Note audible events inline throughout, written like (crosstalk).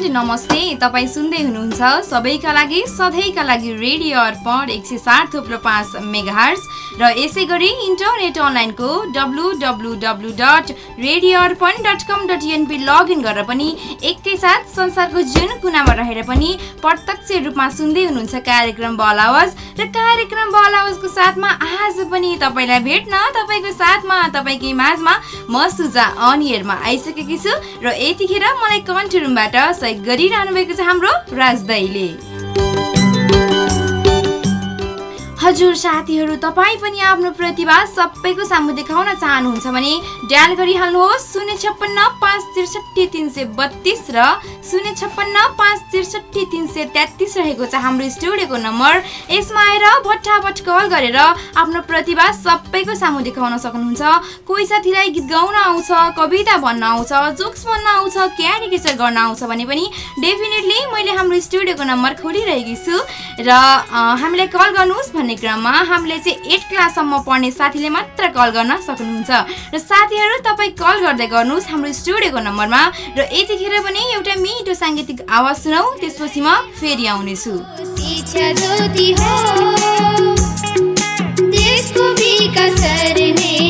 And नमस्ते। तपाईँ सुन्दै हुनुहुन्छ। सबैका लागि सधैँका लागि रेडियो अर्पण एक सय सात थुप्रो पाँच मेगाहर्स र यसै गरी इन्टरनेट अनलाइनको W W W dot radio Arpan dot com dot NP login गरेर पनि एकैसाथ संसारको जुन कुनामा रहेर पनि प्रत्यक्ष रूपमा सुन्दै हुनुहुन्छ कार्यक्रम बल आवाज। र कार्यक्रम बल आवाजको साथमा आज पनि तपाईँलाई भेट्न तपाईँको साथमा तपाईँकै माझमा म सुजा अनियरमा आइसकेकी छु र यतिखेर मलाई कन्ट्री रुमबाट सहयोग गरिरहनु भएको छ हाम्रो राजदाईले हजुर साथीहरू तपाईँ पनि आफ्नो प्रतिभा सबैको सामु देखाउन चाहनुहुन्छ भने डायल गरिहाल्नुहोस्। शून्य छप्पन्न पाँच त्रिसठी तिन सय बत्तिस र शून्य छप्पन्न पाँच त्रिसठी तिन सय तेत्तिस रहेको छ हाम्रो स्टुडियोको नम्बर। यसमा आएर भट्टाभट कल गरेर आफ्नो प्रतिभा सबैको सामु देखाउन सक्नुहुन्छ। कोही साथीलाई गीत गाउन आउँछ कविता भन्न आउँछ जोक्स भन्न आउँछ क्यारिकेचर गर्न आउँछ भने पनि डेफिनेटली मैले हाम्रो स्टुडियोको नम्बर खोलिरहेकी छु। र हामीलाई कल गर्नुहोस् भन्ने क्रममा हामीले चाहिँ एट क्लाससम्म पढ्ने साथीले मात्र कल गर्न सक्नुहुन्छ। र साथीहरू तपाईँ कल गर्दै गर्नुहोस् हाम्रो स्टुडियोको नम्बरमा र यतिखेर पनि एउटा मिठो साङ्गीतिक आवाज सुनौ त्यसपछि म फेरि आउनेछु। देशको विकास गर्ने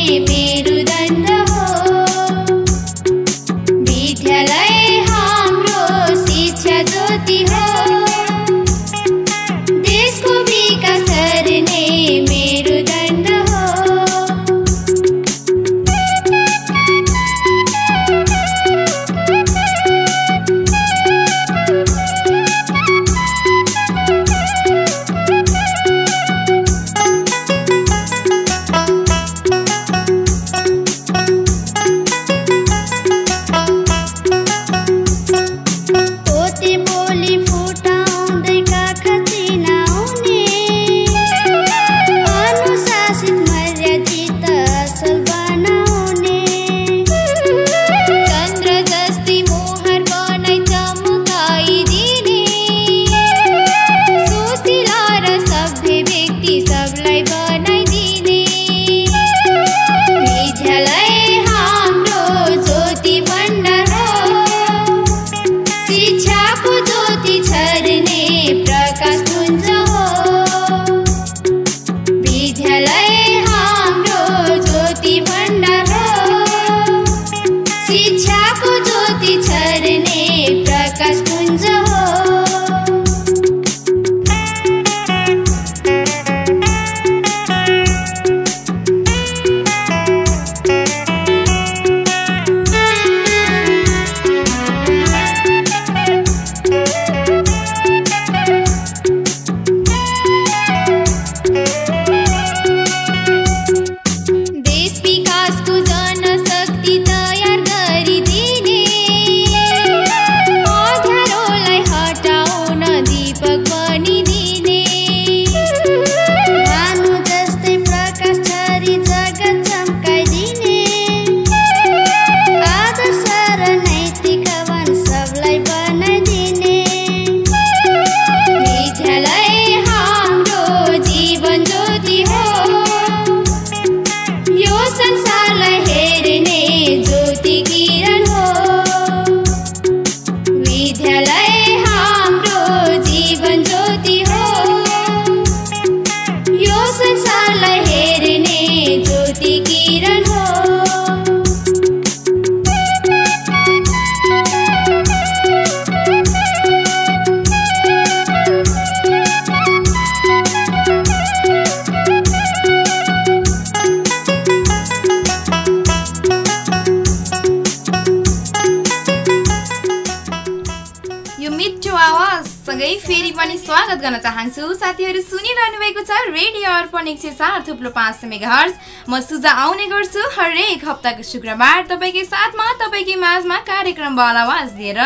गर्न चाहन्छु। साथीहरू सुनिरहनु भएको छ रेडियो अर्पण एक सय सात थुप्रो पाँच मेगाहर्ज म सुजा आउने गर्छु हरेक हप्ताको शुक्रबार तपाईँकै साथमा तपाईँकै माझमा कार्यक्रम बल आवाज दिएर।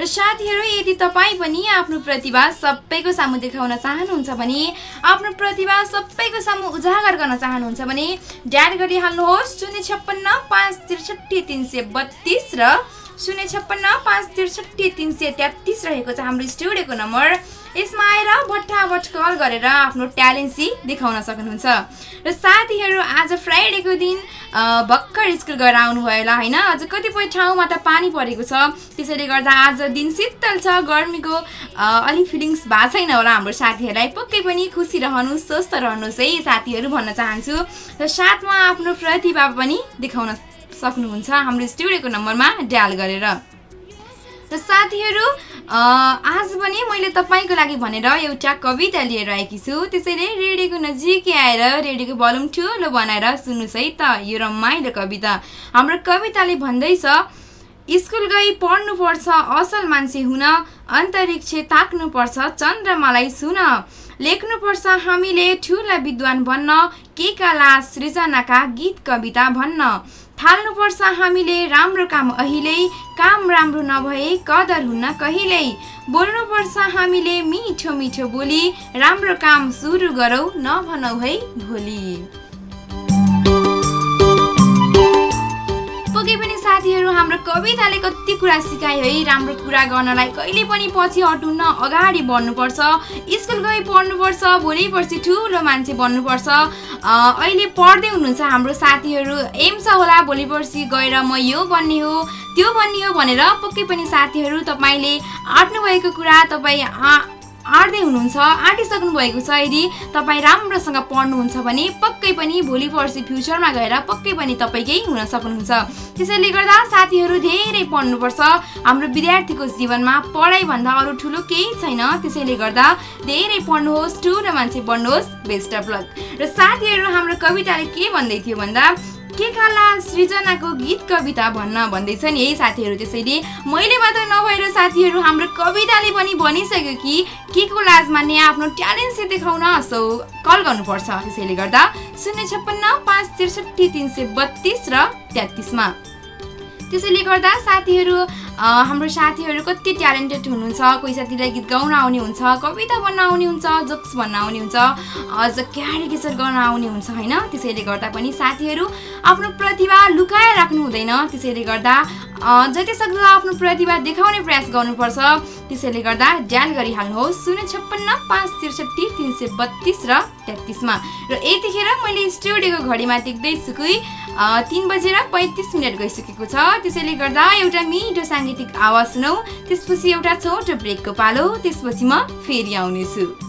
र साथीहरू यदि तपाईँ पनि आफ्नो प्रतिभा सबैको सामु देखाउन चाहनुहुन्छ भने आफ्नो प्रतिभा सबैको सामु उजागर गर्न चाहनुहुन्छ भने ड्याड गरिहाल्नुहोस् शून्य छप्पन्न पाँच त्रिसठी तिन सय बत्तिस र शून्य छप्पन्न पाँच त्रिसठी तिन सय तेत्तिस रहेको छ हाम्रो स्टुडियोको नम्बर। यसमा आएर भट्टाभट कल गरेर आफ्नो ट्यालेन्ट चाहिँ देखाउन सक्नुहुन्छ। र साथीहरू आज फ्राइडेको दिन भर्खर स्कुल गएर आउनुभयो होला होइन? अझ कतिपय ठाउँमा त पानी परेको छ। त्यसैले गर्दा आज दिन शीतल छ गर्मीको अलिक फिलिङ्स भएको छैन होला हाम्रो साथीहरूलाई। पक्कै पनि खुसी रहनु स्वस्थ रहनुहोस् है साथीहरू भन्न चाहन्छु। र साथमा आफ्नो प्रतिभा पनि देखाउन सक्नुहुन्छ हाम्रो स्टुडियोको नम्बरमा डायल गरेर। र साथीहरू आज पनि मैले तपाईँको लागि भनेर एउटा कविता लिएर आएकी छु। त्यसैले रेडियोको नजिकै आएर रेडियोको भल्युम ठुलो बनाएर सुन्नुहोस् है त। यो रमाइलो कविता। हाम्रो कविताले भन्दैछ स्कुल गई पढ्नुपर्छ असल मान्छे हुन अन्तरिक्ष ताक्नुपर्छ चन्द्रमालाई सुन। लेख्नुपर्छ हामीले ठुला विद्वान बन्न के कला सृजनाका गीत कविता भन्न। थाल्नुपर्छ हामीले राम्रो काम अहिले काम राम्रो नभए कदर हुन्न कहिल्यै। बोल्नुपर्छ हामीले मिठो मिठो बोली राम्रो काम सुरु गरौँ नभनौ है भोलि। पक्कै पनि साथीहरू हाम्रो कविताले कति कुरा सिकायो है राम्रो कुरा गर्नलाई कहिले पनि पछि हटुन्न अगाडि बढ्नुपर्छ। स्कुल गई पढ्नुपर्छ भोलि पर्सि ठुलो मान्छे बन्नुपर्छ। अहिले पढ्दै हुनुहुन्छ हाम्रो साथीहरू एम छ होला भोलि पर्सि गएर म यो बन्ने हो त्यो बन्ने हो भनेर पक्कै पनि साथीहरू तपाईँले आँट्नु भएको कुरा तपाईँ आँट्दै हुनुहुन्छ आँटिसक्नु भएको छ यदि तपाईँ राम्रोसँग पढ्नुहुन्छ भने पक्कै पनि भोलि पर्सि फ्युचरमा गएर पक्कै पनि तपाईँकै हुन सक्नुहुन्छ। त्यसैले गर्दा साथीहरू धेरै पढ्नुपर्छ। हाम्रो विद्यार्थीको जीवनमा पढाइभन्दा अरू ठुलो केही छैन। त्यसैले गर्दा धेरै पढ्नुहोस् ठुलो मान्छे बन्नुहोस् बेस्ट अफ लक। र साथीहरू हाम्रो कविताले के भन्दै थियो भन्दा के कला सृजनाको गीत कविता भन्न भन्दैछ नि है साथीहरू त्यसैले। मैले मात्र नभएर साथीहरू हाम्रो कविताले पनि भनिसक्यो कि के को लाज मान्ने आफ्नो ट्यालेन्ट चाहिँ देखाउन सो कल गर्नुपर्छ। त्यसैले गर्दा शून्य छप्पन्न पाँच त्रिसठी तिन सय बत्तिस र तेत्तिसमा। त्यसैले गर्दा साथीहरू हाम्रो साथीहरू कति ट्यालेन्टेड हुनुहुन्छ कोही साथीलाई गीत गाउन आउने हुन्छ कविता भन्न आउने हुन्छ जोक्स भन्न आउने हुन्छ अझ क्यारिकेचर गर्न आउने हुन्छ होइन? त्यसैले गर्दा पनि साथीहरू आफ्नो प्रतिभा लुकाएर राख्नु हुँदैन। त्यसैले गर्दा जतिसक्दो आफ्नो प्रतिभा देखाउने प्रयास गर्नुपर्छ। त्यसैले गर्दा ड्याल गरिहाल्नुहोस्। शून्य छप्पन्न पाँच त्रिसठी तिन सय बत्तिस र तेत्तिसमा र यतिखेर मैले स्टुडियोको घडीमा देख्दैछु कि तिन बजेर पैँतिस मिनट गइसकेको छ। त्यसैले गर्दा एउटा मिठो साङ्गीतिक आवाज सुनौ त्यसपछि एउटा छोटो ब्रेकको पालो त्यसपछि म फेरि आउनेछु।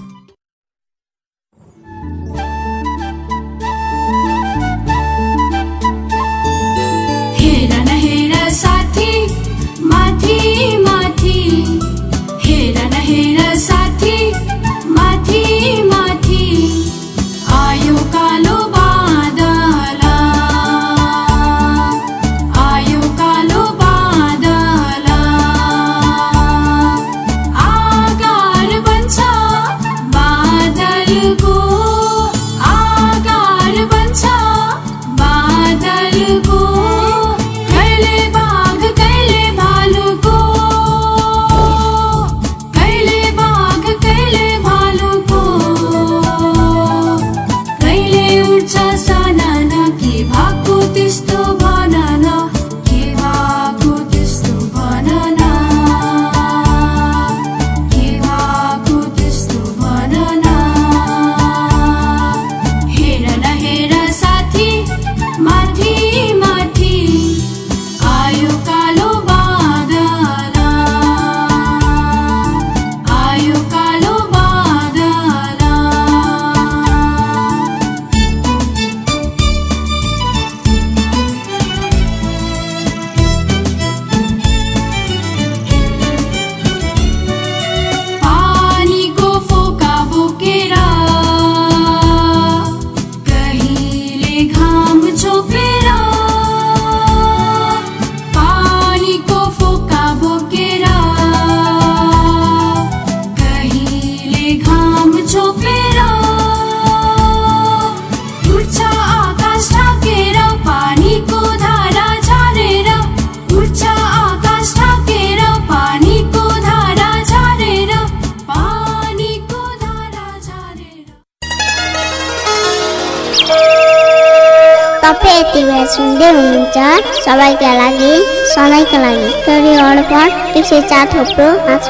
बेला सुन्दै हुनुहुन्छ सबैका लागि सधैँका लागि। रेडियो अर्पण एक सय चार थोप्रो पाँच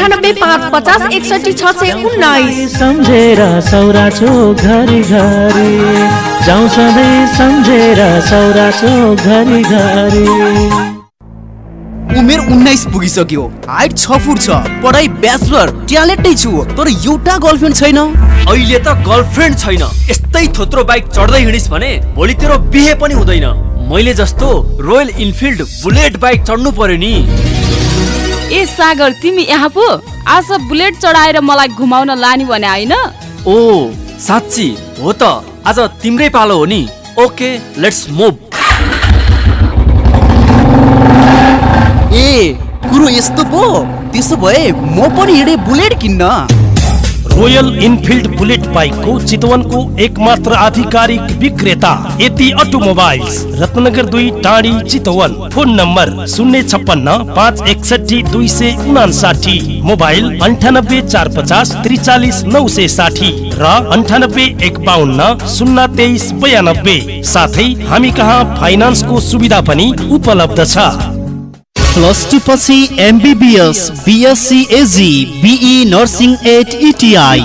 अन्ठानब्बे पाँच पचास एकसठी छ सय उन्नाइस। सम्झेर सौरा चोक घरि घरि। जाउँ सधैँ सम्झेर सौरा चोक घरि घरि। उमेर उन्नाइस पुगिसक्यो। हाइट छ फुट छ। पढाइ ब्याचलर। ट्यालेन्टै छु। तर एउटा गर्लफ्रेन्ड छैन। अहिले त गर्लफ्रेन्ड छैन। यस्तै थोत्रो बाइक चढ्दै हिँडिस् भने भोलि तेरो बिहे पनि हुँदैन। मैले जस्तो रोयल इनफिल्ड बुलेट बाइक चढ्नु पर्यो नि। ए सागर तिमी यहाँ पो? आज बुलेट चढाएर मलाई घुमाउन लाने भने होइन? ओ साँच्ची हो त। आज तिम्रै पालो हो नि। Okay let's move. ए कुरो यस्तो पो? त्यसो भए म पनि हिँडे बुलेट किन्न। रोयल इनफिल्ड बुलेट बाइकको चितवनको एकमात्र आधिकारिक विक्रेता यति अटोमोबाइल्स रत्नगर दुई टाढी चितवन फोन नम्बर शून्य छप्पन्न पाँच एकसठी दुई सय उनासाठी मोबाइल अन्ठानब्बे चार पचास त्रिचालिस नौ सय साठी र अन्ठानब्बे एक बाहन्न शून्य तेइस बयानब्बे साथै हामी कहाँ फाइनान्सको सुविधा पनि उपलब्ध छ प्लस टू पछि MBBS BSc AG BE nursing at ITI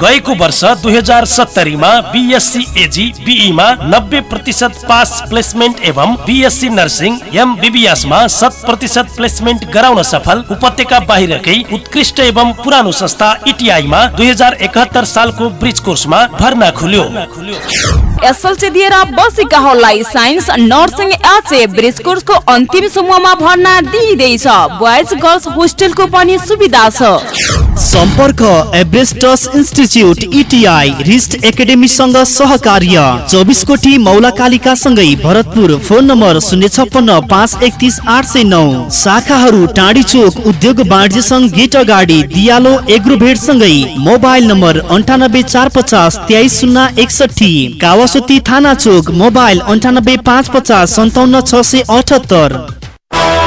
गएको वर्ष दुई हजार सत्तरीमा बिएससी एजी बिईमा नब्बे प्रतिशत पास प्लेसमेन्ट एवं बिएससी नर्सिङ एमबिबिएसमा शत प्रतिशत प्लेसमेन्ट गराउन सफल उपत्यका बाहिरकै उत्कृष्ट एवं पुरानो संस्था इटिआईमा दुई हजार सालको ब्रिज कोर्समा भर्ना खुल्यो। एसएलसी दिएर बसेकाहरूलाई साइन्स नर्सिङ एचए ब्रिज कोर्सको अन्तिम समूहमा भर्ना दिइँदैछ। बोइज गर्ल्स होस्टेलको पनि सुविधा छ। सम्पर्क एभरेस्टस इन्स्टिच्युट इटिआई रिस्ट एकाडेमीसँग सहकार्य। चौबिस कोटी मौला कालिका सँगै भरतपुर फोन नम्बर शून्य छप्पन्न पाँच एकतिस आठ सय नौ। शाखाहरू टाढी चोक उद्योग वाणिज्य सङ्घ गेट अगाडि दियालो एग्रोभेट सँगै मोबाइल नम्बर अन्ठानब्बे चार पचास तेइस शून्य एकसठी कावासोती थाना चोक मोबाइल अन्ठानब्बे पाँच पचास सन्ताउन्न छ सय अठहत्तर।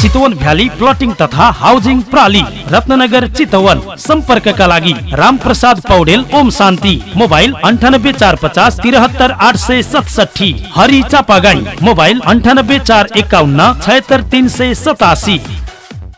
चितवन भ्याली प्लटिङ तथा हाउसिङ प्रणाली रत्नगर चितवन। सम्पर्कका लागि रामप्रसाद पौडेल ओम शान्ति। मोबाइल अन्ठानब्बे चार पचास तिरहत्तर आठ सय सतसठी हरि चापागाई मोबाइल अन्ठानब्बे चार एकाउन्न छयत्तर तिन सय सतासी।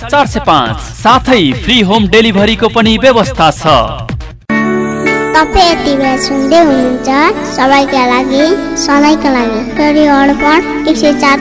चार सय पाँच साथै फ्री होम डेलिभरीको पनि व्यवस्था छ। तपाईँ यति बेला सुन्दै हुनुहुन्छ सबैका लागि सधैँका लागि। चार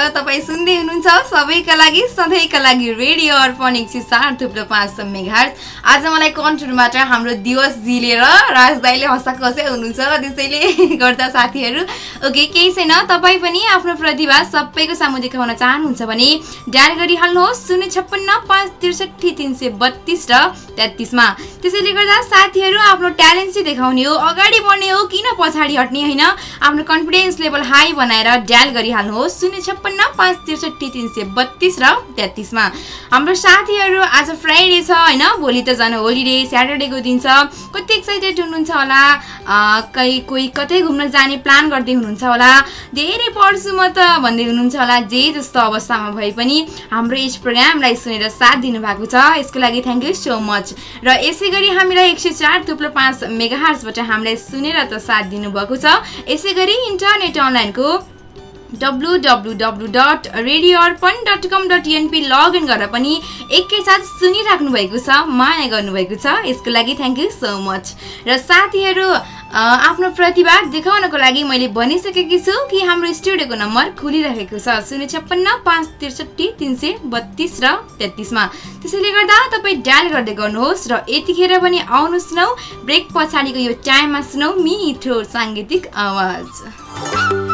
छ तपाईँ सुन्दै हुनुहुन्छ सबैका लागि सधैँका लागि रेडियो अर्पण एक सय चार थुप्रो पाँच आज मलाई कन्ट्रोलबाट हाम्रो दिवस जिलेर राज दाईले हँसाएको हँसै हुनुहुन्छ त्यसैले (laughs) गर्दा साथीहरू ओके केही छैन। तपाईँ पनि आफ्नो प्रतिभा सबैको सामु देखाउन चाहनुहुन्छ भने डायल गरिहाल्नुहोस् शून्य छप्पन्न पाँच त्रिसठी तिन सय बत्तिस र तेत्तिसमा। त्यसैले गर्दा साथीहरू आफ्नो ट्यालेन्ट चाहिँ देखाउने हो अगाडि बढ्ने हो किन पछाडि हट्ने होइन। आफ्नो कन्फिडेन्स लेभल हाई बनाएर डायल गरिहाल्नुहोस् शून्य छप्पन्न पाँच त्रिसठी तिन सय बत्तिस र तेत्तिसमा। हाम्रो साथीहरू आज फ्राइडे छ होइन? भोलि त झन् होलिडे स्याटरडेको दिन छ। कति एक्साइटेड हुनुहुन्छ होला? कहीँ कोही कतै घुम्न जाने प्लान गर्दै हुनुहुन्छ होला? धेरै पढ्छु म त भन्दै हुनुहुन्छ होला। जे जस्तो अवस्थामा भए पनि हाम्रो यस प्रोग्रामलाई सुनेर साथ दिनुभएको छ। यसको लागि थ्याङ्क यू सो मच र यसै गरी हामीलाई एक सय चार थुप्रो पाँच मेगाहार्सबाट हामीलाई सुनेर त साथ दिनुभएको छ। यसै गरी इन्टरनेट अनलाइनको W W W dot radio Arpan dot com dot NP login गरेर पनि एकैसाथ सुनिराख्नु भएको छ माया गर्नुभएको छ। यसको लागि थ्याङ्क यू सो मच र साथीहरू आफ्नो प्रतिभा देखाउनको लागि मैले भनिसकेकी छु कि हाम्रो स्टुडियोको नम्बर खुलिरहेको छ शून्य छप्पन्न पाँच त्रिसठी तिन सय बत्तिस र तेत्तिसमा। त्यसैले गर्दा तपाईँ डायल गर्दै गर्नुहोस् र यतिखेर पनि आउनु सुनौ ब्रेक पछाडिको यो टाइममा सुनौ मिठो साङ्गीतिक आवाज।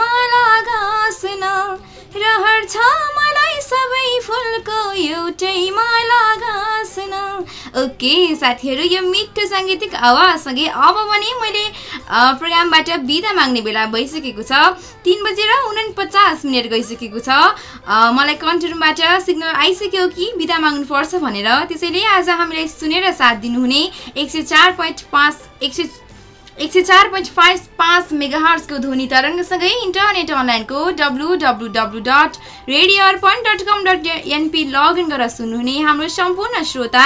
माला रहर छ मलाई सबै फुलको एउटै माला ओके साथीहरू यो मिठो साङ्गीतिक आवाजसँगै अब भने मैले प्रोग्रामबाट बिदा माग्ने बेला भइसकेको छ। तिन बजेर उनपचास मिनट गइसकेको छ। मलाई कन्ट्रोलबाट सिग्नल आइसक्यो कि बिदा माग्नुपर्छ भनेर। त्यसैले आज हामीलाई सुनेर साथ दिनुहुने एक सय चार पोइन्ट पाँच एक सय एक सय चार पोइन्ट फाइभ पाँच मेगाहर्सको ध्वनि तरङ्गसँगै इन्टरनेट अनलाइनको W W W dot radio Arpan dot com dot NP login गरेर सुन्नुहुने हाम्रो सम्पूर्ण श्रोता।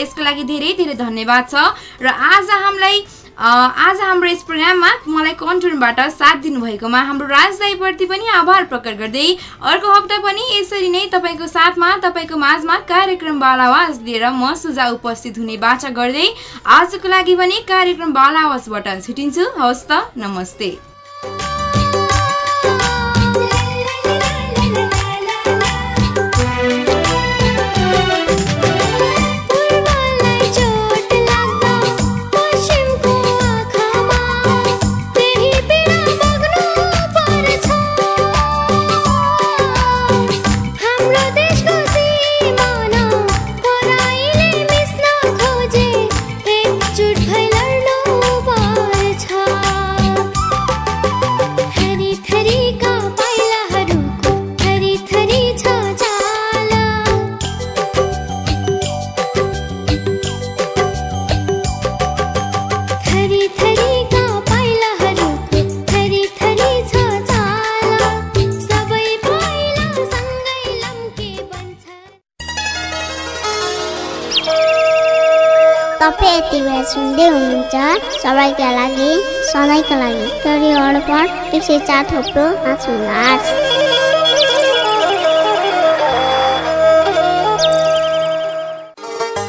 यसको लागि धेरै धेरै धन्यवाद छ। र आज हामीलाई आज हाम्रो यस प्रोग्राममा मलाई कन्ट्रोलबाट साथ दिनुभएकोमा हाम्रो राजदाईप्रति पनि आभार प्रकट गर्दै अर्को हप्ता पनि यसरी नै तपाईँको साथमा तपाईँको माझमा कार्यक्रम बाल आवाज लिएर म सुझाव उपस्थित हुने बाचा गर्दै आजको लागि पनि कार्यक्रम बाल आवाजबाट छुटिन्छु। हवस् त नमस्ते। सय चार।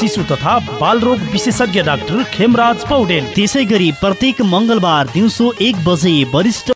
शिशु तथा बालरोग विशेषज्ञ डाक्टर खेमराज पौडेल। त्यसै गरी प्रत्येक मङ्गलबार दिउँसो एक बजे वरिष्ठ